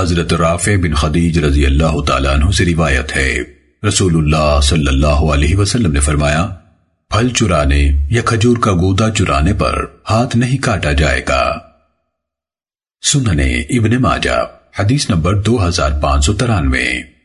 حضرت رافع بن خدیج رضی اللہ تعالیٰ عنہ سے روایت ہے۔ رسول اللہ صلی اللہ علیہ وسلم نے فرمایا، پھل چرانے یا کھجور کا گودا چرانے پر ہاتھ نہیں کاٹا جائے گا۔ سننے ابن ماجہ، حدیث نمبر دو ہزار پانچ سو ترانوے۔